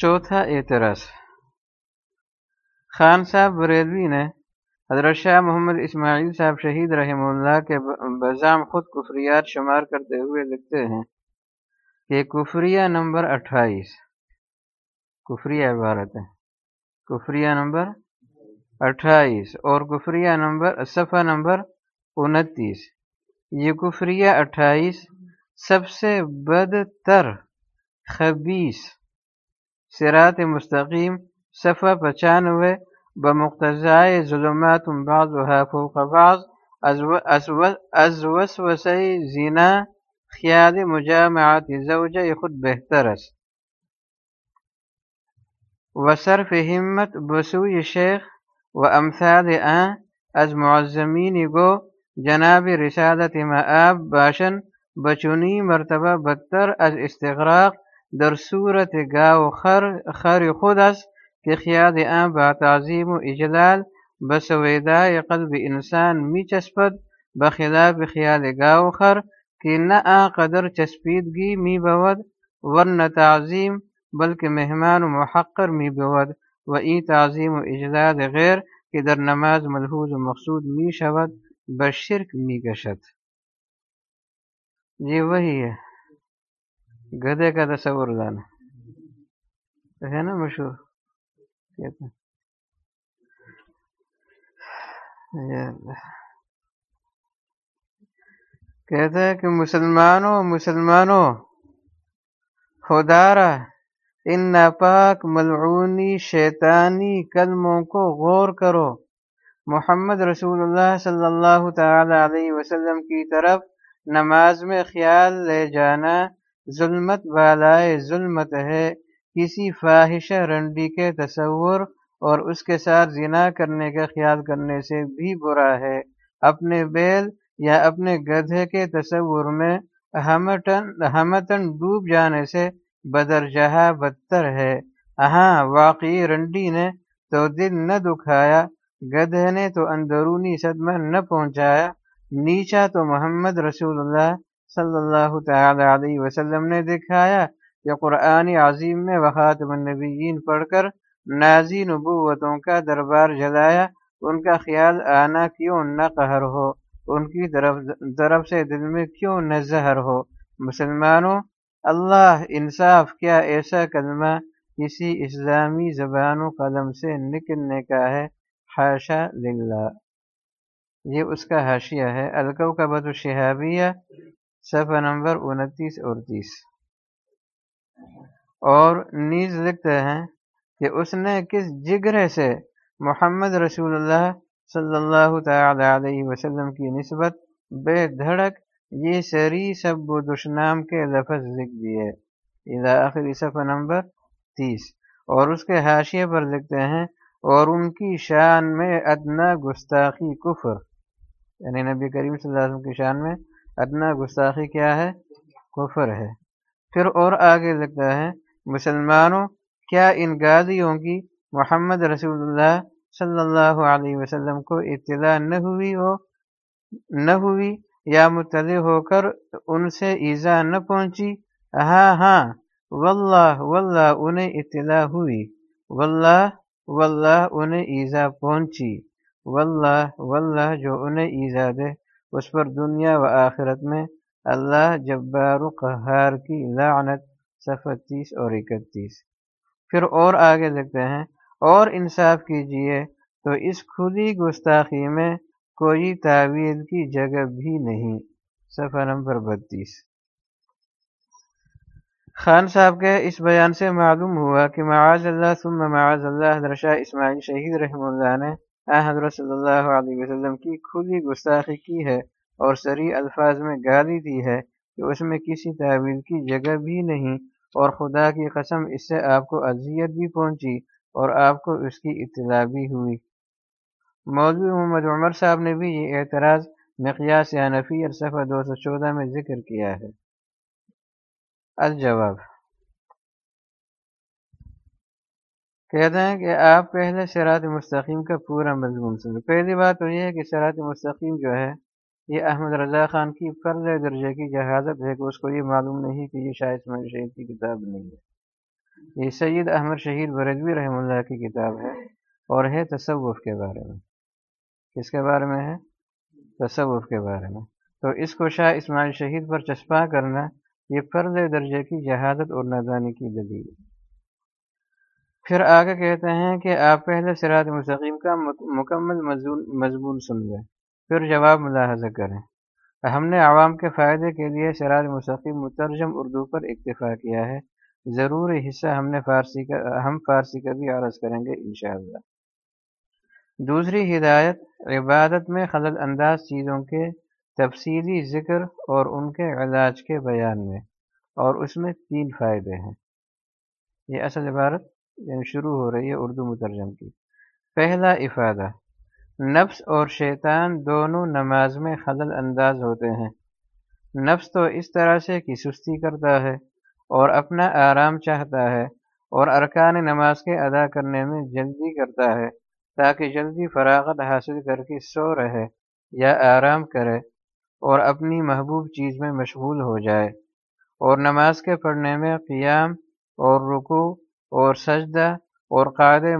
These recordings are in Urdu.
چوتھا اعتراض۔ خان صاحب بریلوی نے حضرت شاہ محمد اسماعیل صاحب شہید رحم اللہ کے بزام خود کفریات شمار کرتے ہوئے لکھتے ہیں کہ کفریہ نمبر اٹھائیس۔ کفریہ عبارت ہے۔ کفریہ نمبر اٹھائیس اور کفریہ نمبر، صفحہ نمبر انتیس۔ یہ کفریہ اٹھائیس سب سے بدتر خبیص سرات مستقیم صفحہ پچانوے بمقتضائے ظلمات بعضها فوق بعض، از وسوسه زنا خیال مجامعات زوجہ خود بہتر است. وصرف همت بسوی شیخ و امثال آن از معظمین گو، جناب رسالت معاب باشن، بچونی مرتبہ بدتر از استغراق در صورت گاو خر خر خود است کہ خیال آ با تعظیم و اجلال بسویدا قلب انسان می چسپد بخلاف خیال گاو خر کہ نہ آ قدر چسپیدگی می بود ورنہ تعظیم بلکہ مہمان و محقر می بود و ای تعظیم و اجلال غیر کہ در نماز ملحوظ و مقصود می شود بشرک می گشد. جی یہ وہی ہے گدے کا تصور لانا ہے نا مشہور؟ کہتا ہے کہ مسلمانوں مسلمانوں خدارہ ان ناپاک، ملعونی، شیطانی کلموں کو غور کرو۔ محمد رسول اللہ صلی اللہ تعالی علیہ وسلم کی طرف نماز میں خیال لے جانا ظلمت بالائے ظلمت ہے۔ کسی فاحشہ رنڈی کے تصور اور اس کے ساتھ زنا کرنے کا خیال کرنے سے بھی برا ہے۔ اپنے بیل یا اپنے گدھے کے تصور میں ہمتن ڈوب جانے سے بدر جہاں بدتر ہے۔ ہاں واقعی رنڈی نے تو دل نہ دکھایا، گدھے نے تو اندرونی صدمہ نہ پہنچایا۔ نیچا تو محمد رسول اللہ صلی اللہ تعالی علیہ وسلم نے دکھایا کہ قرآن عظیم میں وخاتم النبیین پڑھ کر نازی نبوتوں کا دربار جلایا، ان کا خیال آنا کیوں نہ قہر ہو؟ ان کی طرف طرف سے دل میں کیوں نہ زہر ہو؟ مسلمانوں، اللہ انصاف کیا ایسا کلمہ کسی اسلامی زبان و قلم سے نکلنے کا ہے؟ حاشا للہ۔ یہ اس کا حاشیہ ہے الکو کا بد شہابیہ صفحہ نمبر انتیس اور تیس۔ اور نیز لکھتے ہیں کہ اس نے کس جگرے سے محمد رسول اللہ صلی اللہ تعالی علیہ وسلم کی نسبت بے دھڑک یہ سری سب و دشنام کے لفظ لکھ دیے۔ آخری صفحہ نمبر تیس۔ اور اس کے حاشیے پر لکھتے ہیں، اور ان کی شان میں ادنا گستاخی کفر۔ یعنی نبی کریم صلی اللہ علیہ وسلم کی شان میں ادنا گستاخی کیا ہے؟ کفر ہے۔ پھر اور آگے لگتا ہے، مسلمانوں، کیا ان گادیوں کی محمد رسول اللہ صلی اللہ علیہ وسلم کو اطلاع نہ ہوئی ہو، نہ ہوئی یا مطلع ہو کر ان سے ایزا نہ پہنچی؟ ہاں ہاں واللہ واللہ، انہیں اطلاع ہوئی۔ واللہ واللہ، انہیں ایزا پہنچی۔ واللہ واللہ، جو انہیں ایزا دے۔ اس پر دنیا و آخرت میں اللہ جبار و قہار کی لعنت صفحہ تیس اور اکتیس۔ پھر اور آگے لکھتے ہیں، اور انصاف کیجیے تو اس کھلی گستاخی میں کوئی تعویل کی جگہ بھی نہیں۔ صفحہ نمبر بتیس۔ خان صاحب کے اس بیان سے معلوم ہوا کہ معاذ اللہ ثم معاذ اللہ درشا اسماعیل شہید رحم اللہ نے حضرت صلی اللہ علیہ وسلم کی کھلی گستاخی کی ہے اور سری الفاظ میں گالی دی ہے کہ اس میں کسی تعویل کی جگہ بھی نہیں اور خدا کی قسم اس سے آپ کو اذیت بھی پہنچی اور آپ کو اس کی اطلاع بھی ہوئی۔ مولوی محمد عمر صاحب نے بھی یہ اعتراض مقیاس نفی اور صفحہ دو سو چودہ میں ذکر کیا ہے۔ الجواب کہتے ہیں کہ آپ پہلے سرات مستقیم کا پورا مضمون سن پہلی بات تو یہ ہے کہ سرات مستقیم جو ہے، یہ احمد رضا خان کی فرض درجے کی جہازت ہے کہ اس کو یہ معلوم نہیں کہ یہ شاید شہید کی کتاب نہیں ہے۔ یہ سید احمد شہید بردوی رحم اللہ کی کتاب ہے اور ہے تصوف کے بارے میں۔ کس کے بارے میں ہے؟ تصوف کے بارے میں۔ تو اس کو شاہ اسماعیل شہید پر چسپاں کرنا یہ فرض درجے کی جہادت اور نادانی کی دلیل ہے۔ پھر آگے کہتے ہیں کہ آپ پہلے سرات مستقیم کا مکمل مضمون سن لیں۔ پھر جواب ملاحظہ کریں۔ ہم نے عوام کے فائدے کے لیے سراج مستقیم مترجم اردو پر اکتفا کیا ہے۔ ضروری حصہ ہم نے فارسی کا، ہم فارسی کا بھی عرض کریں گے انشاءاللہ۔ دوسری ہدایت، عبادت میں خلل انداز چیزوں کے تفصیلی ذکر اور ان کے علاج کے بیان میں، اور اس میں تین فائدے ہیں۔ یہ اصل عبارت یعنی شروع ہو رہی ہے اردو مترجم کی۔ پہلا افادہ، نفس اور شیطان دونوں نماز میں خلل انداز ہوتے ہیں۔ نفس تو اس طرح سے کہ سستی کرتا ہے اور اپنا آرام چاہتا ہے اور ارکان نماز کے ادا کرنے میں جلدی کرتا ہے تاکہ جلدی فراغت حاصل کر کے سو رہے یا آرام کرے اور اپنی محبوب چیز میں مشغول ہو جائے۔ اور نماز کے پڑھنے میں قیام اور رکو اور سجدہ اور قاعدہ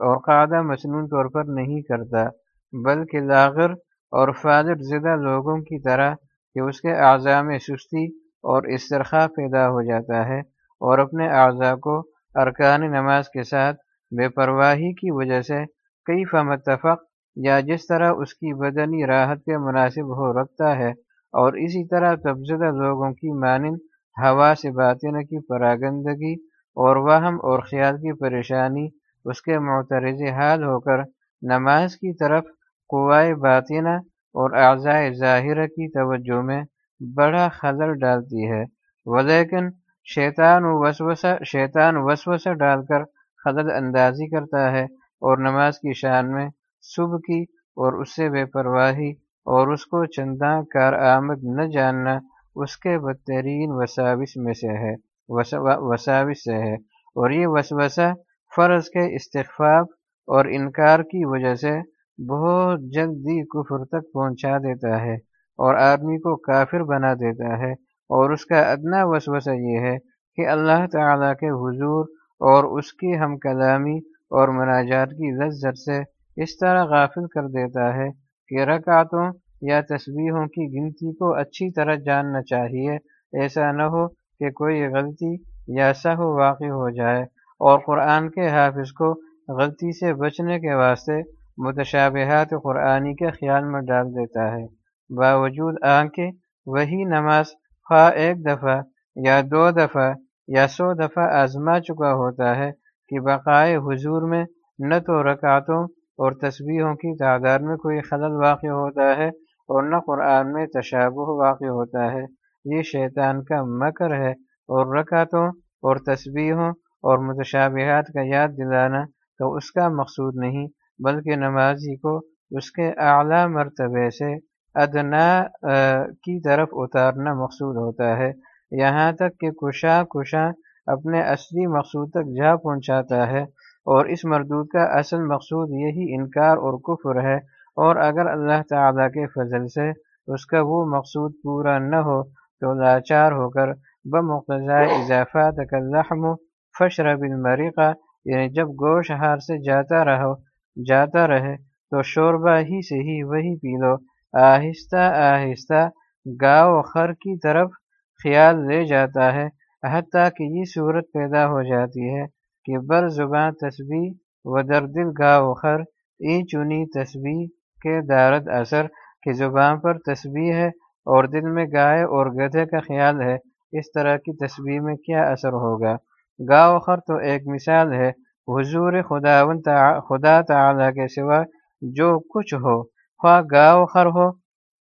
اور قاعدہ مصنون طور پر نہیں کرتا، بلکہ لاغر اور فاضر زدہ لوگوں کی طرح کہ اس کے اعضاء میں سستی اور استرخا پیدا ہو جاتا ہے اور اپنے اعضاء کو ارکان نماز کے ساتھ بے پرواہی کی وجہ سے کئی متفق یا جس طرح اس کی بدنی راحت کے مناسب ہو رکھتا ہے اور اسی طرح تبزدہ لوگوں کی مانند ہوا سے باطن کی پراگندگی اور وہم اور خیال کی پریشانی، اس کے معترض حال ہو کر نماز کی طرف قوائے باطنہ اور اعضائے ظاہرہ کی توجہ میں بڑا خلل ڈالتی ہے۔ ولیکن شیطان وسوسہ شیطان وسوسہ ڈال کر خلل اندازی کرتا ہے اور نماز کی شان میں صبح کی اور اس سے بے پرواہی اور اس کو چندہ کار آمد نہ جاننا اس کے بدترین وساوس میں سے ہے۔ وساوس سے ہے۔ اور یہ وسوسہ فرض کے استخفاف اور انکار کی وجہ سے بہت جلدی کفر تک پہنچا دیتا ہے اور آدمی کو کافر بنا دیتا ہے۔ اور اس کا ادنا وسوسہ یہ ہے کہ اللہ تعالیٰ کے حضور اور اس کی ہم کلامی اور مناجات کی لذت سے اس طرح غافل کر دیتا ہے کہ رکعتوں یا تصویروں کی گنتی کو اچھی طرح جاننا چاہیے۔ ایسا نہ ہو کہ کوئی غلطی یا سہو واقع ہو جائے اور قرآن کے حافظ کو غلطی سے بچنے کے واسطے متشابہات قرآنی کے خیال میں ڈال دیتا ہے۔ باوجود آنکھیں وہی نماز خواہ ایک دفعہ یا دو دفعہ یا سو دفعہ آزما چکا ہوتا ہے کہ بقائے حضور میں نہ تو رکعتوں اور تصویروں کی تعداد میں کوئی خلل واقع ہوتا ہے اور نہ قرآن میں تشابہ واقع ہوتا ہے۔ یہ شیطان کا مکر ہے اور رکعتوں اور تصویروں اور متشابہات کا یاد دلانا تو اس کا مقصود نہیں، بلکہ نمازی کو اس کے اعلیٰ مرتبے سے ادنا کی طرف اتارنا مقصود ہوتا ہے۔ یہاں تک کہ کشا کشاں اپنے اصلی مقصود تک جا پہنچاتا ہے اور اس مردود کا اصل مقصود یہی انکار اور کفر ہے۔ اور اگر اللہ تعالیٰ کے فضل سے اس کا وہ مقصود پورا نہ ہو تو لاچار ہو کر بمقتضۂ اضافات کا لحم فشر بن یعنی جب گوشت ہار سے جاتا رہو، جاتا رہے تو شوربہ ہی سے ہی وہی پی لو۔ آہستہ آہستہ گاؤ خر کی طرف خیال لے جاتا ہے، حتیٰ کہ یہ صورت پیدا ہو جاتی ہے کہ بر زباں تسبیح و دردل گا وخر ای چنی تسبیح کے دارد اثر کہ زباں پر تسبیح ہے اور دل میں گائے اور گدھے کا خیال ہے، اس طرح کی تصویر میں کیا اثر ہوگا؟ گا وخر تو ایک مثال ہے، حضور خدا خدا تعالی کے سوا جو کچھ ہو۔ خواہ گاؤ خر ہو،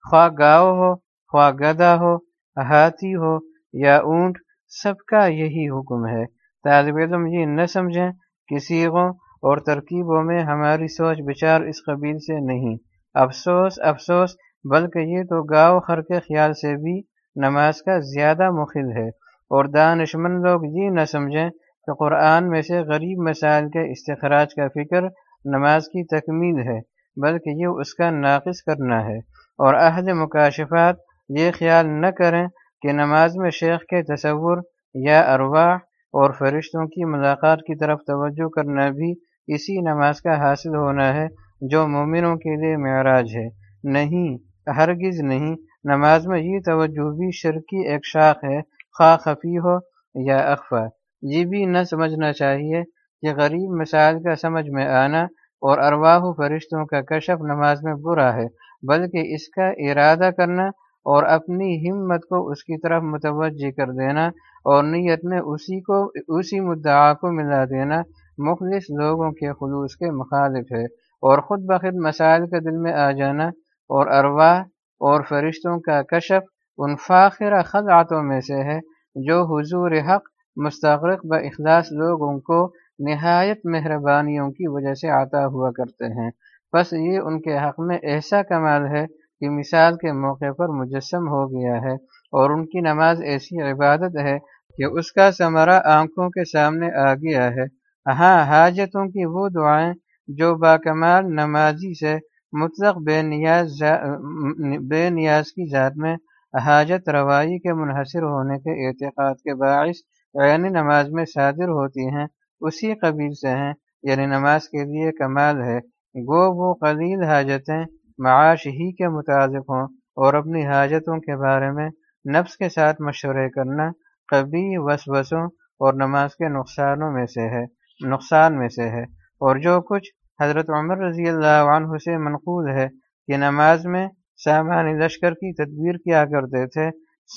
خواہ گاؤ ہو، خواہ گدا ہو، ہاتھی ہو یا اونٹ، سب کا یہی حکم ہے۔ طالب علم یہ نہ سمجھیں کہ سیغوں اور ترکیبوں میں ہماری سوچ بچار اس قبیل سے نہیں۔ افسوس افسوس بلکہ یہ تو گاؤ خر کے خیال سے بھی نماز کا زیادہ مخل ہے۔ اور دانشمند لوگ یہ نہ سمجھیں کہ قرآن میں سے غریب مسائل کے استخراج کا فکر نماز کی تکمیل ہے، بلکہ یہ اس کا ناقص کرنا ہے۔ اور اہل مکاشفات یہ خیال نہ کریں کہ نماز میں شیخ کے تصور یا ارواح اور فرشتوں کی ملاقات کی طرف توجہ کرنا بھی اسی نماز کا حاصل ہونا ہے جو مومنوں کے لیے معراج ہے۔ نہیں ہرگز نہیں۔ نماز میں یہ توجہ بھی شرکی ایک شاخ ہے، خواہ خفی ہو یا اخفا۔ یہ بھی نہ سمجھنا چاہیے کہ غریب مسائل کا سمجھ میں آنا اور ارواح فرشتوں کا کشف نماز میں برا ہے، بلکہ اس کا ارادہ کرنا اور اپنی ہمت کو اس کی طرف متوجہ کر دینا اور نیت میں اسی کو، اسی مدعا کو ملا دینا مخلص لوگوں کے خلوص کے مخالف ہے۔ اور خود بخود مسائل کے دل میں آ جانا اور ارواح اور فرشتوں کا کشف ان فاخر خلعتوں میں سے ہے، جو حضور حق مستغرق ب اخلاص لوگوں کو نہایت مہربانیوں کی وجہ سے عطا ہوا کرتے ہیں۔ بس یہ ان کے حق میں ایسا کمال ہے کہ مثال کے موقع پر مجسم ہو گیا ہے اور ان کی نماز ایسی عبادت ہے کہ اس کا ثمرہ آنکھوں کے سامنے آ گیا ہے۔ ہاں حاجتوں کی وہ دعائیں جو باکمال نمازی سے مطلق بے نیاز بے نیاز کی ذات میں حاجت روائی کے منحصر ہونے کے اعتقاد کے باعث یعنی نماز میں صادر ہوتی ہیں، اسی قبیل سے ہیں یعنی نماز کے لیے کمال ہے۔ گو وہ قلیل حاجتیں معاش ہی کے متعلق ہوں اور اپنی حاجتوں کے بارے میں نفس کے ساتھ مشورے کرنا کبھی وسوسوں اور نماز کے نقصانوں میں سے ہے، نقصان میں سے ہے۔ اور جو کچھ حضرت عمر رضی اللہ عنہ سے منقول ہے کہ نماز میں سامان لشکر کی تدبیر کیا کرتے تھے،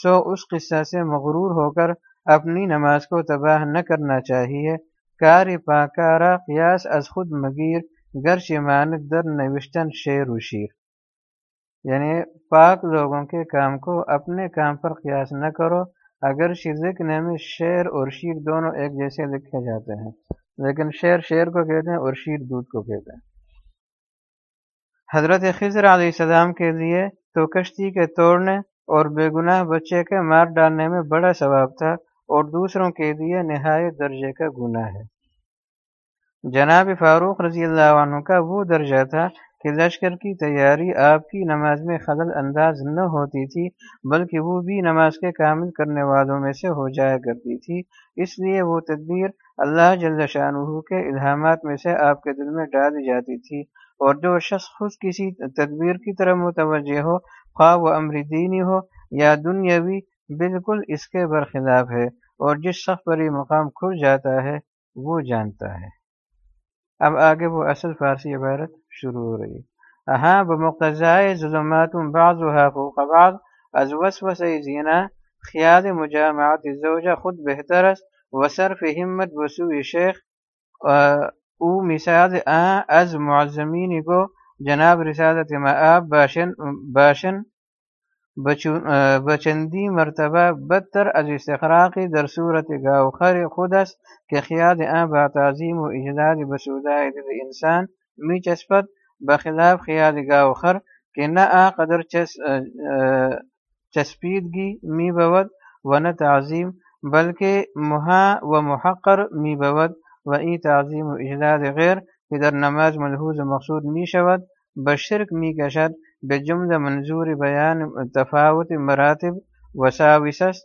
سو اس قصہ سے مغرور ہو کر اپنی نماز کو تباہ نہ کرنا چاہیے۔ کار پاکارا قیاس از خود مگیر، گر شمانت در نوشتن شیر و شیر۔ یعنی پاک لوگوں کے کام کو اپنے کام پر قیاس نہ کرو، اگر لکھنے میں شیر اور شیر دونوں ایک جیسے لکھے جاتے ہیں۔ لیکن شیر شیر کو کہتے ہیں اور شیر دودھ کو کہتے ہیں۔ حضرت خضر علیہ السلام کے لیے تو کشتی کے توڑنے اور بے گناہ بچے کے مار ڈالنے میں بڑا ثواب تھا اور دوسروں کے لیے نہایت درجے کا گناہ ہے۔ جناب فاروق رضی اللہ عنہ کا وہ درجہ تھا کہ لشکر کی تیاری آپ کی نماز میں خلل انداز نہ ہوتی تھی، بلکہ وہ بھی نماز کے کامل کرنے والوں میں سے ہو جایا کرتی تھی۔ اس لیے وہ تدبیر اللہ جل شاہ کے الہامات میں سے آپ کے دل میں ڈالی جاتی تھی۔ اور جو شخص خود کسی تدبیر کی طرف متوجہ ہو، خواہ و امر دینی ہو یا دنیاوی، بالکل اس کے برخلاف ہے۔ اور جس شخص پر یہ مقام کھل جاتا ہے، وہ جانتا ہے۔ اب آگے وہ اصل فارسی عبارت شروع ہو رہی۔ ہاں بمقتضائے ظلمات بعض فوق بعض، از وسوس زینا خیال مجامعات زوجہ خود بہتر وصرف ہمت وسوء شیخ او مثال آ از معظمین کو جناب رسالت معاب باشن باشن بچندی مرتبہ بدتر از استخراقی در صورت گاوخر خودس کہ خیال آن با تعظیم و اجلال بسوداء دل انسان می چسپت بخلاف خیال گاوخر کہ نہ آ قدر چس چسپیدگی می بود و نہ تعظیم بلکہ محا و محقر می بود و ای تعظیم و اجلال غیر کہ در نماز ملحوظ مقصود می شود بشرک می کشد بجملہ منظور بیان تفاوت مراتب وساوسس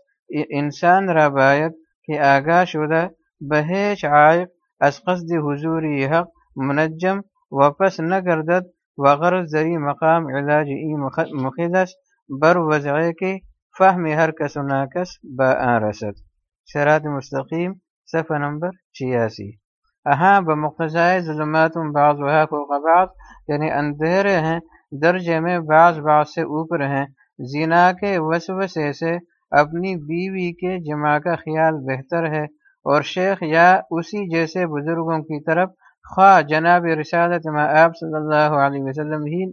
انسان ربایت کہ آگاہ شدہ بہیچ عائق از قصد حضوری حق منجم واپس نہ گردد، وغرض ذری مقام علاج ای مخدس بر وضع کے فہم ہر کس و ناکس با رسد. شرات مستقیم صفحہ نمبر چھیاسی اہاں بمقتضائے ظلمات بعض وحق و بعض یعنی اندھیرے ہیں درجے میں بعض بعض سے اوپر ہیں. زینا کے وسوسے سے اپنی بیوی کے جمع کا خیال بہتر ہے اور شیخ یا اسی جیسے بزرگوں کی طرف خواہ جناب رسالت میں آپ صلی اللہ علیہ وسلم ہی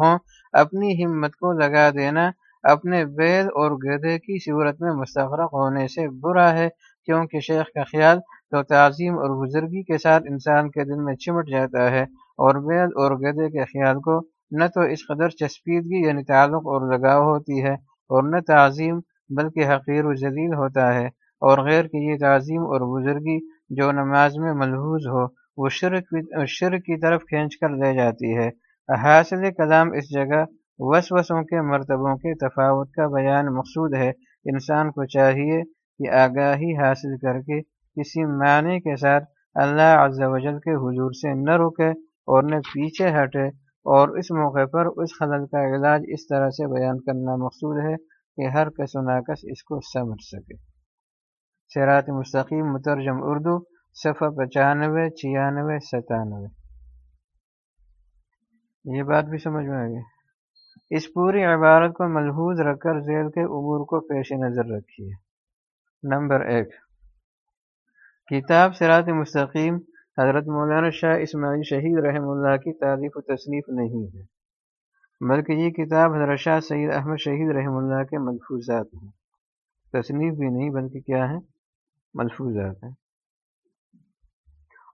ہوں، اپنی ہمت کو لگا دینا اپنے بیل اور گدے کی صورت میں مستغرق ہونے سے برا ہے، کیونکہ شیخ کا خیال تو تعظیم اور بزرگی کے ساتھ انسان کے دل میں چمٹ جاتا ہے اور بیل اور گدے کے خیال کو نہ تو اس قدر چسپیدگی یعنی تعلق اور لگاؤ ہوتی ہے اور نہ تعظیم بلکہ حقیر و ذلیل ہوتا ہے اور غیر کی یہ تعظیم اور بزرگی جو نماز میں ملحوظ ہو۔ وہ شرک شرک کی طرف کھینچ کر لے جاتی ہے۔ حاصل کلام اس جگہ وسوسوں کے مرتبوں کے تفاوت کا بیان مقصود ہے۔ انسان کو چاہیے کہ آگاہی حاصل کر کے کسی معنی کے ساتھ اللہ عز و جل کے حضور سے نہ رکے اور نہ پیچھے ہٹے اور اس موقع پر اس خلل کا علاج اس طرح سے بیان کرنا مقصود ہے کہ ہر کس و ناکس اس کو سمجھ سکے۔ سیرات مستقیم مترجم اردو صفحہ پچانوے، چھیانوے، ستانوے۔ یہ بات بھی سمجھ میں آ گئی اس پوری عبارت کو ملحوظ رکھ کر ذیل کے عبور کو پیش نظر رکھیے۔ نمبر ایک۔ کتاب سرات مستقیم، حضرت مولانا شاہ اسماعیل شہید رحم اللہ کی تعریف و تصنیف نہیں ہے، بلکہ یہ کتاب حضرت شاہ سید احمد شہید رحم اللہ کے ملفوظات ہیں۔ تصنیف بھی نہیں، بلکہ کیا ہے ملفوظات ہیں۔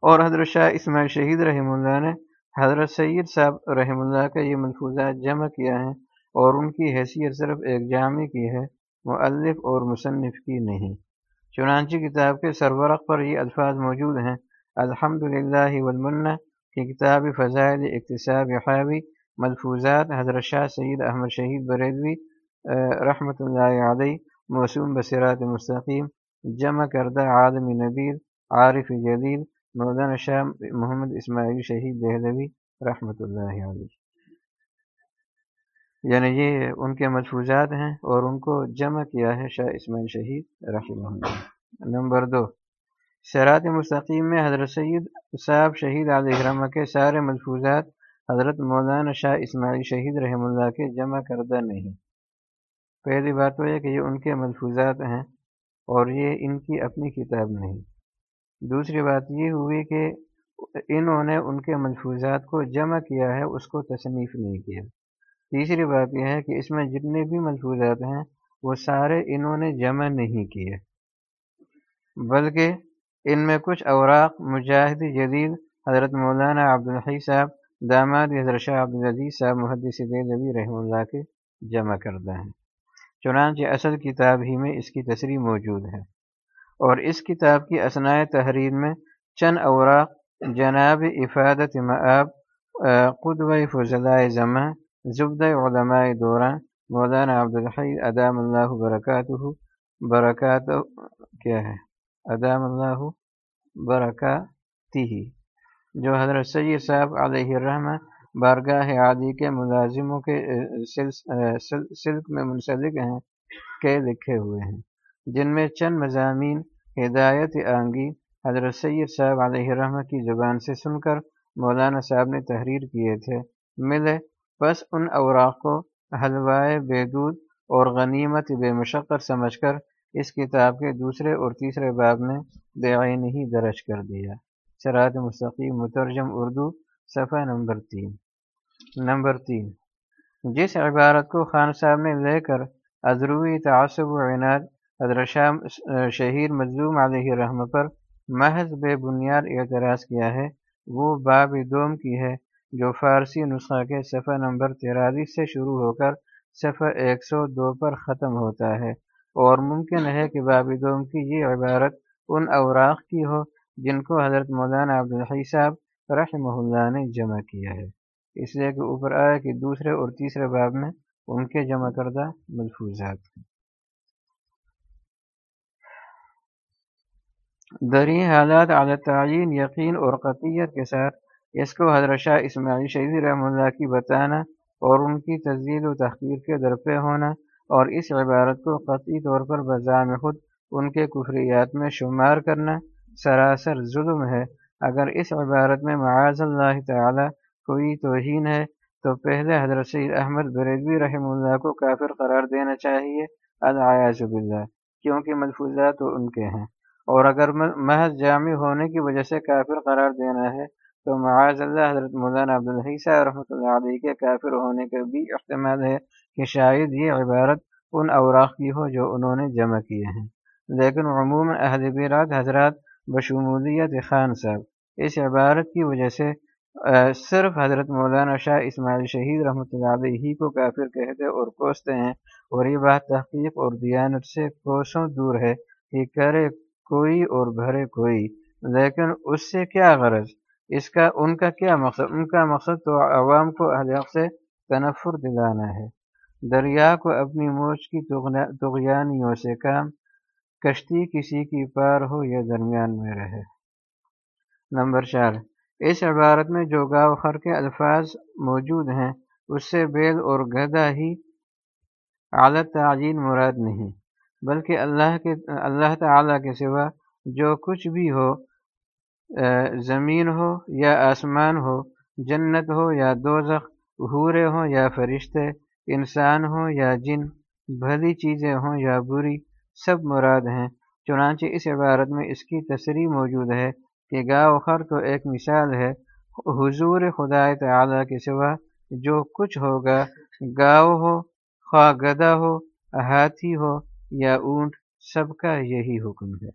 اور حضرت شاہ اسماعیل شہید رحم اللہ نے حضرت سید صاحب رحم اللہ کا یہ ملفوظات جمع کیا ہے اور ان کی حیثیت صرف ایک جامع کی ہے، مؤلف اور مصنف کی نہیں۔ چنانچہ کتاب کے سرورق پر یہ الفاظ موجود ہیں الحمد للہ ولمنہ کی کتاب فضائل اقتصاب حاوی، ملفوظات حضرت شاہ سید احمد شہید بریدوی رحمۃ اللہ علیہ، موسوم بصیرات مستقیم، جمع کردہ عالم نبیر، عارف جدید مولانا شاہ محمد اسماعیل شہید دہلوی رحمۃ اللہ علیہ۔ یعنی یہ ان کے ملفوظات ہیں اور ان کو جمع کیا ہے شاہ اسماعیل شہید رحمہ اللہ۔ نمبر دو سیرات مستقیم میں حضرت سید صاحب شہید علیہ رحمہ کے سارے ملفوظات حضرت مولانا شاہ اسماعیل شہید رحم اللہ کے جمع کردہ نہیں۔ پہلی بات تو یہ کہ یہ ان کے ملفوظات ہیں اور یہ ان کی اپنی کتاب نہیں۔ دوسری بات یہ ہوئی کہ انہوں نے ان کے ملفوظات کو جمع کیا ہے، اس کو تصنیف نہیں کیا۔ تیسری بات یہ ہے کہ اس میں جتنے بھی ملفوظات ہیں، وہ سارے انہوں نے جمع نہیں کیے۔ بلکہ ان میں کچھ اوراق مجاہد جدید، حضرت مولانا عبدالحی صاحب، داماد حضرت شاہ عبدالعزیز صاحب، محدث نبی رحمہ اللہ کے جمع کردہ ہیں۔ چنانچہ اصل کتاب ہی میں اس کی تصریح موجود ہے۔ اور اس کتاب کی اسناء تحریر میں چند اوراق جناب افادت معاب قدو فضلائے ضمع زبد علماء دوران، مولانا عبدالحی ادام اللہ برکاتہ برکات کیا ہے؟ ادام اللہ برکاتی جو حضرت سید صاحب علیہ الرحمہ بارگاہ عادی کے ملازموں کے سلک میں منسلک ہیں، کے لکھے ہوئے ہیں، جن میں چند مضامین ہدایت آنگی حضرت سید صاحب علیہ الرحمہ کی زبان سے سن کر مولانا صاحب نے تحریر کیے تھے۔ ملے بس ان اوراق کو حلوائے بے دودھ اور غنیمت بے مشقت سمجھ کر اس کتاب کے دوسرے اور تیسرے باب میں بےعین ہی درج کر دیا۔ شرات مستقیم، مترجم اردو، صفحہ نمبر تین۔ نمبر تین۔ جس عبارت کو خان صاحب نے لے کر عذروی تعصب و عناد حضرت شاہ شہیر مظلوم علیہ رحم پر محض بے بنیاد اعتراض کیا ہے۔ وہ باب دوم کی ہے، جو فارسی نسخہ کے صفحہ نمبر تیرالیس سے شروع ہو کر صفحہ ایک سو دو پر ختم ہوتا ہے۔ اور ممکن ہے کہ بابدوم کی یہ عبارت ان اوراق کی ہو جن کو حضرت مولانا عبدالحی صاحب رحمہ اللہ نے جمع کیا ہے۔ اس لیے کہ اوپر آیا کہ دوسرے اور تیسرے باب میں ان کے جمع کردہ ملفوظات دری حالات اعلی تعین یقین اور قطیت کے ساتھ اس کو حضرت شاہ اسماعیل شہید رحمہ اللہ کی بتانا اور ان کی تجدید و تحقیر کے درپے ہونا اور اس عبارت کو قطعی طور پر بذام خود ان کے کفریات میں شمار کرنا سراسر ظلم ہے۔ اگر اس عبارت میں معاذ اللہ تعالی کوئی توہین ہے، تو پہلے حضرت سید احمد بریدوی رحمہ اللہ کو کافر قرار دینا چاہیے۔ العیاذ باللہ، کیونکہ ملفوظات تو ان کے ہیں۔ اور اگر محض جامع ہونے کی وجہ سے کافر قرار دینا ہے، تو معاذ اللہ حضرت مولانا عبدالحیثہ رحمۃ اللہ علیہ کے کافر ہونے کا بھی احتمال ہے کہ شاید یہ عبارت ان اوراق کی ہو جو انہوں نے جمع کیے ہیں۔ لیکن عموماً اہل بیرات حضرات بشمولیت خان صاحب، اس عبارت کی وجہ سے صرف حضرت مولانا شاہ اسماعیل شہید رحمۃ اللہ علیہ کو کافر کہتے اور کوستے ہیں، اور یہ بات تحقیق اور دیانت سے کوسوں دور ہے کہ کرے کوئی اور بھرے کوئی، لیکن اس سے کیا غرض؟ اس کا، ان کا کیا مقصد؟ ان کا مقصد تو عوام کو اہل سے تنفر دلانا ہے۔ دریا کو اپنی موج کی تغیانیوں سے کام، کشتی کسی کی پار ہو یا درمیان میں رہے۔ نمبر چار، اس عبارت میں جو گاؤ خر کے الفاظ موجود ہیں، اس سے بیل اور گدا ہی اعلیٰ تعین مراد نہیں۔ بلکہ اللہ کے، اللہ تعالیٰ کے سوا جو کچھ بھی ہو زمین ہو یا آسمان ہو، جنت ہو یا دوزخ، حورے ہوں یا فرشتے، انسان ہوں یا جن، بھلی چیزیں ہوں یا بری، سب مراد ہیں۔ چنانچہ اس عبارت میں اس کی تصریح موجود ہے کہ گاؤ خر تو ایک مثال ہے۔ حضور خدا تعالیٰ کے سوا جو کچھ ہوگا گاؤ ہو، خواہ گدا ہو، ہاتھی ہو یا اونٹ، سب کا یہی حکم ہے۔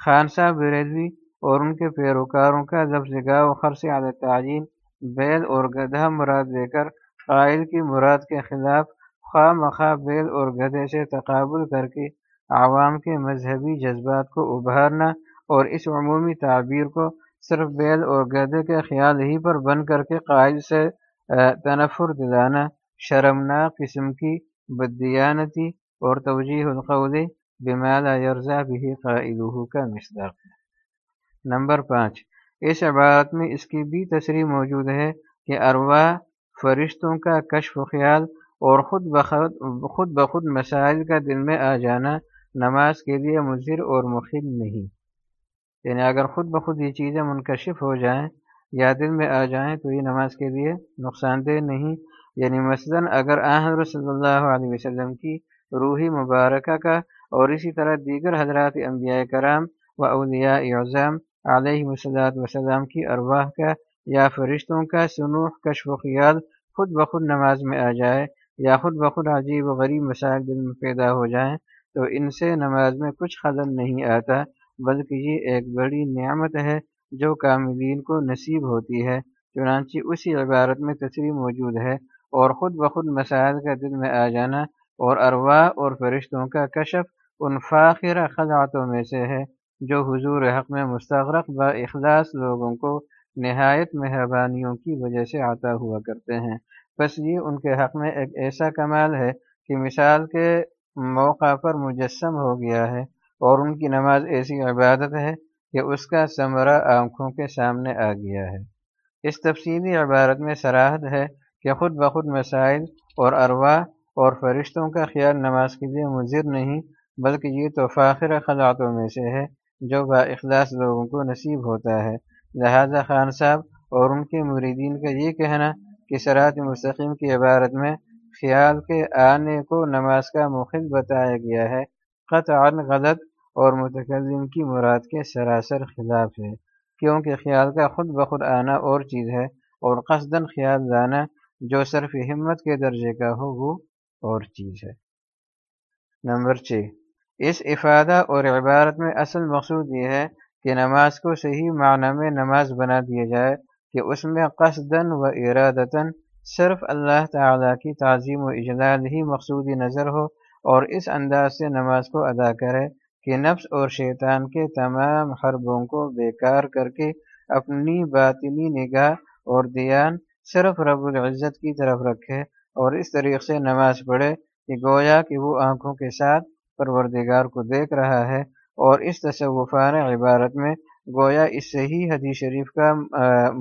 خان صاحب بریلوی اور ان کے پیروکاروں کا لفظ گاؤ خرچ عادت تعین بیل اور گدھا مراد دے کر قائل کی مراد کے خلاف خواہ مخواہ بیل اور گدھے سے تقابل کر کے عوام کے مذہبی جذبات کو ابھارنا اور اس عمومی تعبیر کو صرف بیل اور گدھے کے خیال ہی پر بن کر کے قائل سے تنفر دلانا شرمناک قسم کی بدیانتی اور توجیح القول بمالا یرزا بھی قائلہ کا مصداق ہے نمبر پانچ، اس عبارت میں اس کی بھی تصریح موجود ہے کہ ارواح فرشتوں کا کشف و خیال اور خود بخود خود بخود مسائل کا دل میں آ جانا نماز کے لیے مضر اور مخل نہیں۔ یعنی اگر خود بخود یہ چیزیں منکشف ہو جائیں یا دل میں آ جائیں تو یہ نماز کے لیے نقصان دہ نہیں۔ یعنی مثلا اگر آحر صلی اللہ علیہ وسلم کی روحی مبارکہ کا اور اسی طرح دیگر حضرات انبیاء کرام و اولیاء اعظام علیہ وسلات وسلام کی ارواح کا یا فرشتوں کا سنوح، کشف و خیال خود بخود نماز میں آ جائے یا خود بخود عجیب و غریب مسائل دل میں پیدا ہو جائیں تو ان سے نماز میں کچھ خلل نہیں آتا، بلکہ یہ ایک بڑی نعمت ہے جو کاملین کو نصیب ہوتی ہے، چنانچہ اسی عبارت میں تصریح موجود ہے اور خود بخود مسائل کا دل میں آ جانا اور ارواح اور فرشتوں کا کشف ان فاخر خلاطوں میں سے ہے، جو حضور حق میں مستغرق با اخلاص لوگوں کو نہایت مہربانیوں کی وجہ سے عطا ہوا کرتے ہیں۔ بس یہ ان کے حق میں ایک ایسا کمال ہے کہ مثال کے موقع پر مجسم ہو گیا ہے اور ان کی نماز ایسی عبادت ہے کہ اس کا ثمرہ آنکھوں کے سامنے آ گیا ہے۔ اس تفصیلی عبارت میں سراحت ہے کہ خود بخود مسائل اور ارواح اور فرشتوں کا خیال نماز کے لیے مضر نہیں، بلکہ یہ تو فاخر خلاطوں میں سے ہے جو با اخلاص لوگوں کو نصیب ہوتا ہے۔ لہذا خان صاحب اور ان کے مریدین کا یہ کہنا کہ سرات مستقیم کی عبارت میں خیال کے آنے کو نماز کا مخل بتایا گیا ہے، قطعا غلط اور متکلم کی مراد کے سراسر خلاف ہے، کیونکہ خیال کا خود بخود آنا اور چیز ہے، اور قصدن خیال لانا جو صرف ہمت کے درجے کا ہو، وہ اور چیز ہے۔ نمبر چھ۔ اس افادہ اور عبارت میں اصل مقصود یہ ہے کہ نماز کو صحیح معنی میں نماز بنا دیا جائے کہ اس میں قصدن و ارادتاً صرف اللہ تعالیٰ کی تعظیم و اجلال ہی مقصودی نظر ہو اور اس انداز سے نماز کو ادا کرے کہ نفس اور شیطان کے تمام حربوں کو بیکار کر کے اپنی باطنی نگاہ اور دیان صرف رب العزت کی طرف رکھے اور اس طریقے سے نماز پڑھے کہ گویا کہ وہ آنکھوں کے ساتھ پروردگار کو دیکھ رہا ہے اور اس تصوفان عبارت میں گویا اس سے ہی حدیث شریف کا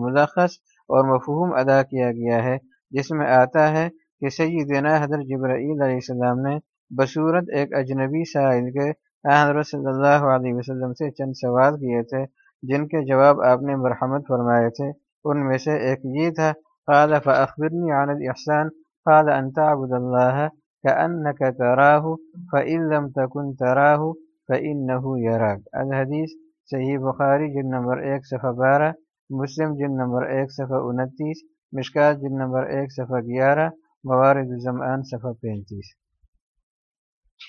ملخص اور مفہوم ادا کیا گیا ہے، جس میں آتا ہے کہ سیدنا حضرت جبرائیل علیہ السلام نے بصورت ایک اجنبی سائل کے حضرت صلی اللہ علیہ وسلم سے چند سوال کیے تھے، جن کے جواب آپ نے مرحمت فرمائے تھے، ان میں سے ایک یہ تھا، قال فاخبرنی عن الاحسان قال ان تعبد اللہ كأنك تراه، فإن لم تكن تراه فإنه يراك. الحدیث صحیح بخاری جن نمبر ایک، صفحہ بارہ. مسلم جن نمبر ایک، صفحہ انتیس. مشکات جن نمبر ایک، صفحہ گیارہ. موارد زمان صفحہ پینتیس.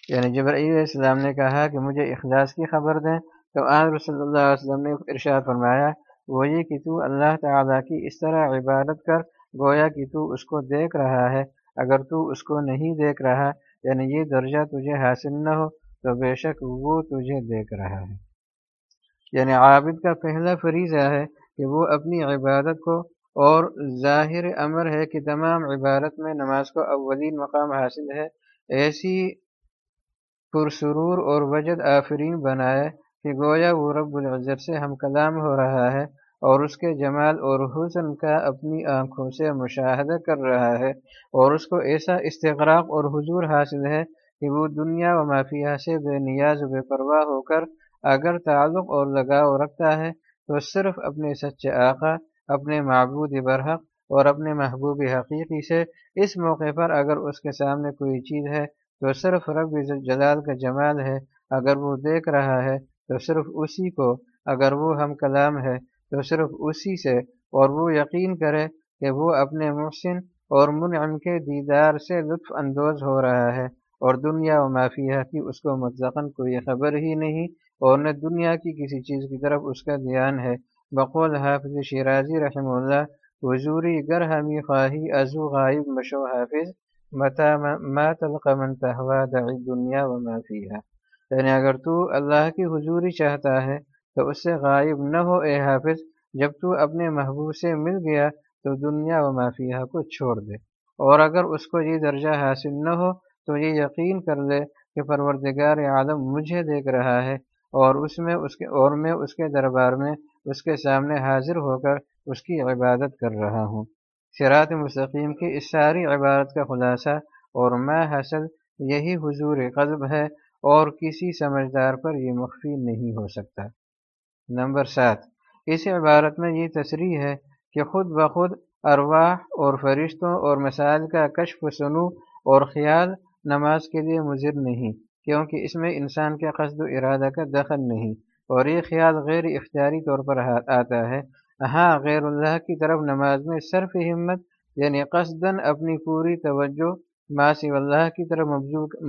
یعنی جب علیہ السلام نے کہا کہ مجھے اخلاص کی خبر دیں، تو آن صلی اللہ علیہ وسلم نے ارشاد فرمایا وہ یہ کہ تو اللہ تعالیٰ کی اس طرح عبادت کر گویا کہ تو اس کو دیکھ رہا ہے۔ اگر تو اس کو نہیں دیکھ رہا یعنی یہ درجہ تجھے حاصل نہ ہو، تو بے شک وہ تجھے دیکھ رہا ہے۔ یعنی عابد کا پہلا فریضہ ہے کہ وہ اپنی عبادت کو، اور ظاہر امر ہے کہ تمام عبادت میں نماز کو اولین مقام حاصل ہے۔ ایسی پرسرور اور وجد آفرین بنائے کہ گویا وہ رب العزت سے ہم کلام ہو رہا ہے۔ اور اس کے جمال اور حسن کا اپنی آنکھوں سے مشاہدہ کر رہا ہے اور اس کو ایسا استغراق اور حضور حاصل ہے کہ وہ دنیا و مافیہ سے بے نیاز و بے پرواہ ہو کر اگر تعلق اور لگاؤ رکھتا ہے تو صرف اپنے سچے آقا، اپنے معبود برحق اور اپنے محبوب حقیقی سے اس موقع پر اگر اس کے سامنے کوئی چیز ہے تو صرف رب جلال کا جمال ہے، اگر وہ دیکھ رہا ہے تو صرف اسی کو، اگر وہ ہم کلام ہے تو صرف اسی سے اور وہ یقین کرے کہ وہ اپنے محسن اور منعم کے دیدار سے لطف اندوز ہو رہا ہے اور دنیا و مافیہ کی اس کو مطلقاً کوئی خبر ہی نہیں اور نہ دنیا کی کسی چیز کی طرف اس کا دھیان ہے۔ بقول حافظ شیرازی رحم اللہ، حضوری گر ہمی خواہی ازو غائب مشو حافظ، متا ما من تہوا دعی دنیا و مافیہ یعنی اگر تو اللہ کی حضوری چاہتا ہے تو اس سے غائب نہ ہو، اے حافظ، جب تو اپنے محبوب سے مل گیا تو دنیا و مافیہ کو چھوڑ دے۔ اور اگر اس کو یہ درجہ حاصل نہ ہو تو یہ یقین کر لے کہ پروردگار عالم مجھے دیکھ رہا ہے اور اس میں اس کے، اور میں اس کے دربار میں اس کے سامنے حاضر ہو کر اس کی عبادت کر رہا ہوں۔ شراط مستقیم کی اس ساری عبادت کا خلاصہ اور میں حاصل، یہی حضور قلب ہے اور کسی سمجھدار پر یہ مخفی نہیں ہو سکتا۔ نمبر سات۔ اس عبارت میں یہ تصریح ہے کہ خود بخود ارواح اور فرشتوں اور مسائل کا کشف سنو اور خیال نماز کے لیے مضر نہیں، کیونکہ اس میں انسان کے قصد و ارادہ کا دخل نہیں۔ اور یہ خیال غیر اختیاری طور پر آتا ہے۔ ہاں غیر اللہ کی طرف نماز میں صرف ہمت یعنی قصدن اپنی پوری توجہ ماسی اللہ کی طرف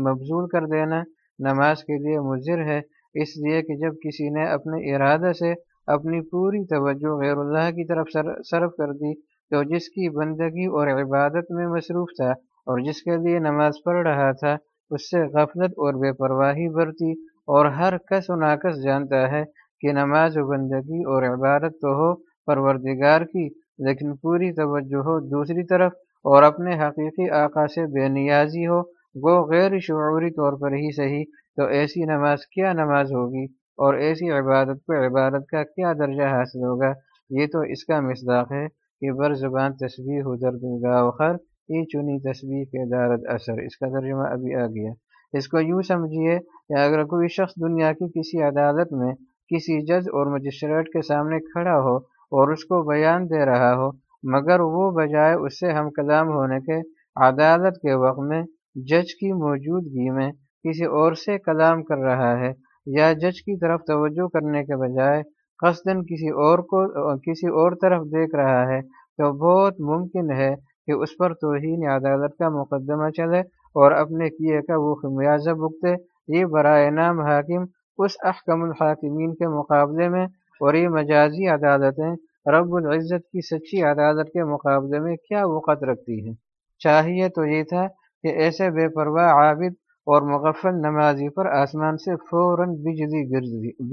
مبزول کر دینا نماز کے لیے مضر ہے۔ اس لیے کہ جب کسی نے اپنے ارادہ سے اپنی پوری توجہ غیر اللہ کی طرف صرف کر دی، تو جس کی بندگی اور عبادت میں مصروف تھا اور جس کے لیے نماز پڑھ رہا تھا، اس سے غفلت اور بے پرواہی برتی اور ہر کس و ناکس جانتا ہے کہ نماز و بندگی اور عبادت تو ہو پروردگار کی، لیکن پوری توجہ ہو دوسری طرف اور اپنے حقیقی آقا سے بے نیازی ہو، وہ غیر شعوری طور پر ہی صحیح تو ایسی نماز کیا نماز ہوگی اور ایسی عبادت کو عبادت کا کیا درجہ حاصل ہوگا؟ یہ تو اس کا مصداق ہے کہ بر زبان تصویر ہو درد گاہ خر، یہ چنی تصویر کے دارت اثر۔ اس کا ترجمہ ابھی آ گیا۔ اس کو یوں سمجھیے کہ اگر کوئی شخص دنیا کی کسی عدالت میں کسی جج اور مجسٹریٹ کے سامنے کھڑا ہو اور اس کو بیان دے رہا ہو، مگر وہ بجائے اس سے ہم کلام ہونے کے عدالت کے وقت میں جج کی موجودگی میں کسی اور سے کلام کر رہا ہے یا جج کی طرف توجہ کرنے کے بجائے قصدن کسی اور کو، کسی اور طرف دیکھ رہا ہے تو بہت ممکن ہے کہ اس پر توہین عدالت کا مقدمہ چلے اور اپنے کیے کا وہ خمیازہ بکتے یہ برائے نام حاکم اس احکم الحاکمین کے مقابلے میں اور یہ مجازی عدالتیں رب العزت کی سچی عدالت کے مقابلے میں کیا وقت رکھتی ہیں؟ چاہیے تو یہ تھا کہ ایسے بے پرواہ عابد اور مغفل نمازی پر آسمان سے فوراً بجلی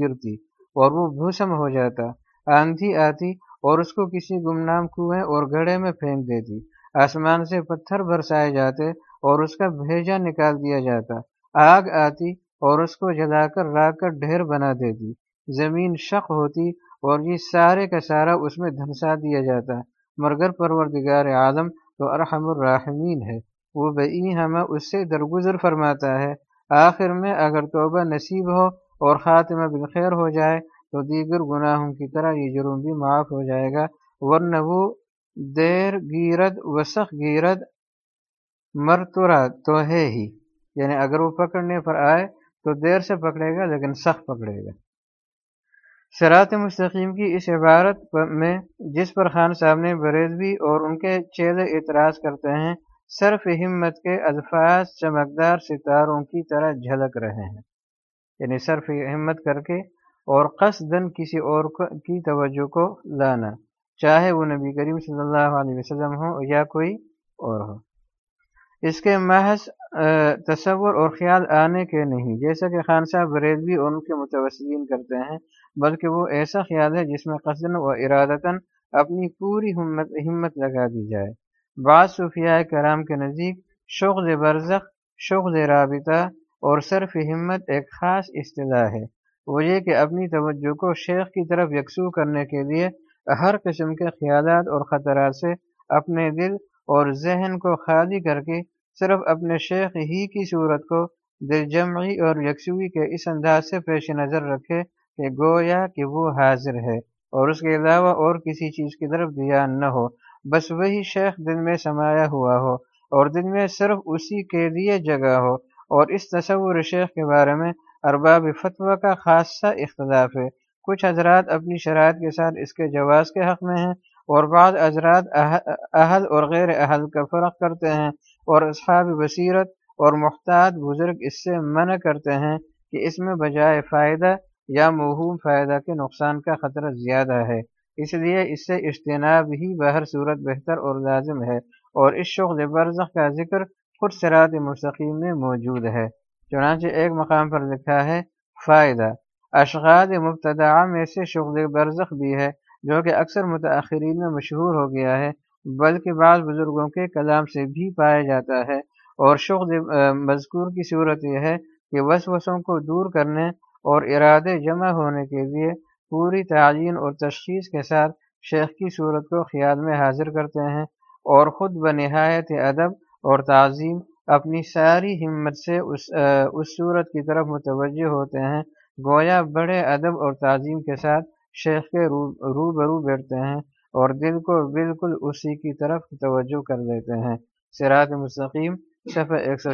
گرتی اور وہ بھوسم ہو جاتا۔ آندھی آتی اور اس کو کسی گمنام کنویں اور گھڑے میں پھینک دیتی۔ آسمان سے پتھر برسائے جاتے اور اس کا بھیجا نکال دیا جاتا۔ آگ آتی اور اس کو جلا کر راک کر ڈھیر بنا دیتی۔ زمین شق ہوتی اور یہ سارے کا سارا اس میں دھنسا دیا جاتا۔ مرگر پروردگار عالم تو ارحم الراحمین ہے۔ وہ بئی ہمیں اس سے درگزر فرماتا ہے۔ آخر میں اگر توبہ نصیب ہو اور خاتمہ بالخیر ہو جائے تو دیگر گناہوں کی طرح یہ جرم بھی معاف ہو جائے گا، ورنہ وہ دیر گیرد وسخ گیرد مرتورا تو ہے ہی۔ یعنی اگر وہ پکڑنے پر آئے تو دیر سے پکڑے گا لیکن سخت پکڑے گا۔ سرات مستقیم کی اس عبارت میں جس پر خان صاحب نے بریدوی اور ان کے چیلے اعتراض کرتے ہیں صرف ہمت کے الفاظ چمکدار ستاروں کی طرح جھلک رہے ہیں۔ یعنی صرف ہمت کر کے اور قصدن کسی اور کی توجہ کو لانا، چاہے وہ نبی کریم صلی اللہ علیہ وسلم ہو یا کوئی اور ہو۔ اس کے محض تصور اور خیال آنے کے نہیں۔ جیسا کہ خان صاحب بریدوی اور ان کے متوسلین کرتے ہیں، بلکہ وہ ایسا خیال ہے جس میں قصدن و ارادتاً اپنی پوری ہمت لگا دی جائے۔ بعض صوفیاء کرام کے نزدیک شغل برزخ، شغل رابطہ اور صرف ہمت ایک خاص اصطلاح ہے۔ وہ یہ کہ اپنی توجہ کو شیخ کی طرف یکسو کرنے کے لیے ہر قسم کے خیالات اور خطرات سے اپنے دل اور ذہن کو خالی کر کے صرف اپنے شیخ ہی کی صورت کو دل جمعی اور یکسوئی کے اس انداز سے پیش نظر رکھے کہ گویا کہ وہ حاضر ہے اور اس کے علاوہ اور کسی چیز کی طرف دھیان نہ ہو۔ بس وہی شیخ دل میں سمایا ہوا ہو اور دل میں صرف اسی کے لیے جگہ ہو اور اس تصور شیخ کے بارے میں ارباب فتویٰ کا خاصہ اختلاف ہے۔ کچھ حضرات اپنی شرائط کے ساتھ اس کے جواز کے حق میں ہیں اور بعض حضرات اہل اور غیر اہل کا فرق کرتے ہیں اور اصحاب بصیرت اور محتاط بزرگ اس سے منع کرتے ہیں کہ اس میں بجائے فائدہ یا موہوم فائدہ کے نقصان کا خطرہ زیادہ ہے۔ اس لیے اس سے اجتناب ہی بہر صورت بہتر اور لازم ہے اور اس شغل برزخ کا ذکر خود سرات مستقیم میں موجود ہے۔ چنانچہ ایک مقام پر لکھا ہے، فائدہ۔ اشغال مبتدع میں سے شغل برزخ بھی ہے، جو کہ اکثر متاثرین میں مشہور ہو گیا ہے، بلکہ بعض بزرگوں کے کلام سے بھی پایا جاتا ہے۔ اور شغل مذکور کی صورت یہ ہے کہ وسوسوں کو دور کرنے اور ارادے جمع ہونے کے لیے پوری تعین اور تشخیص کے ساتھ شیخ کی صورت کو خیال میں حاضر کرتے ہیں اور خود بنہایت ادب اور تعظیم اپنی ساری ہمت سے اس اس صورت کی طرف متوجہ ہوتے ہیں۔ گویا بڑے ادب اور تعظیم کے ساتھ شیخ کے رو برو بیٹھتے ہیں اور دل کو بالکل اسی کی طرف توجہ کر دیتے ہیں۔ سرات مستقیم، صفحہ ایک سو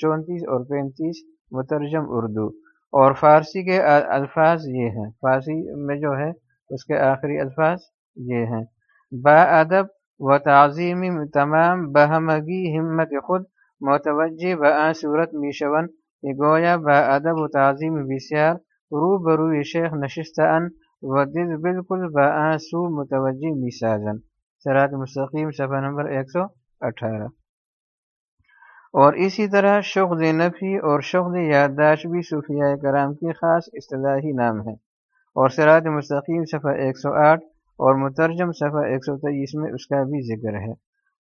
چونتیس اور پینتیس، مترجم اردو۔ اور فارسی کے الفاظ یہ ہیں۔ فارسی میں جو ہے، اس کے آخری الفاظ یہ ہیں۔ با ادب و تعظیمی تمام بہمگی ہمت خود متوجہ با صورت میشون گویا با ادب و تعظیم بسیار رو برو شیخ نشستہ ان و دل بالکل بآسو متوجہ میسازن سرات مستقیم، صفحہ نمبر ایک سو اٹھارہ۔ اور اسی طرح شغل نفی اور شغل یادداشت بھی صوفیہ کرام کی خاص اصطلاحی نام ہے۔ اور سرات مستقیم صفحہ ایک سو آٹھ اور مترجم صفحہ ایک سو تیئیس میں اس کا بھی ذکر ہے۔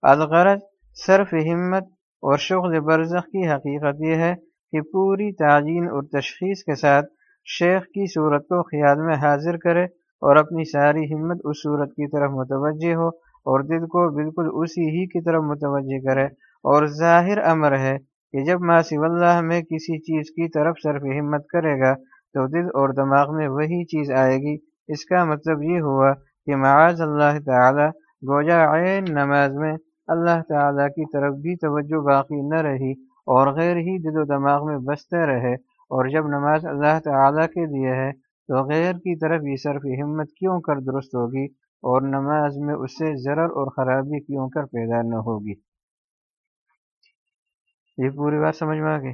الغرض صرف ہمت اور شغل برزخ کی حقیقت یہ ہے کہ پوری تعین اور تشخیص کے ساتھ شیخ کی صورت کو خیال میں حاضر کرے اور اپنی ساری ہمت اس صورت کی طرف متوجہ ہو اور دل کو بالکل اسی ہی کی طرف متوجہ کرے۔ اور ظاہر امر ہے کہ جب ماسی اللہ میں کسی چیز کی طرف صرف ہمت کرے گا، تو دل اور دماغ میں وہی چیز آئے گی۔ اس کا مطلب یہ ہوا کہ معاذ اللہ تعالی گوجا عین نماز میں اللہ تعالی کی طرف بھی توجہ باقی نہ رہی اور غیر ہی دل و دماغ میں بستے رہے۔ اور جب نماز اللہ تعالی کے لیے ہے، تو غیر کی طرف یہ صرف ہمت کیوں کر درست ہوگی اور نماز میں اس سے ضرر اور خرابی کیوں کر پیدا نہ ہوگی؟ یہ پوری بات سمجھ میں آ گئی؟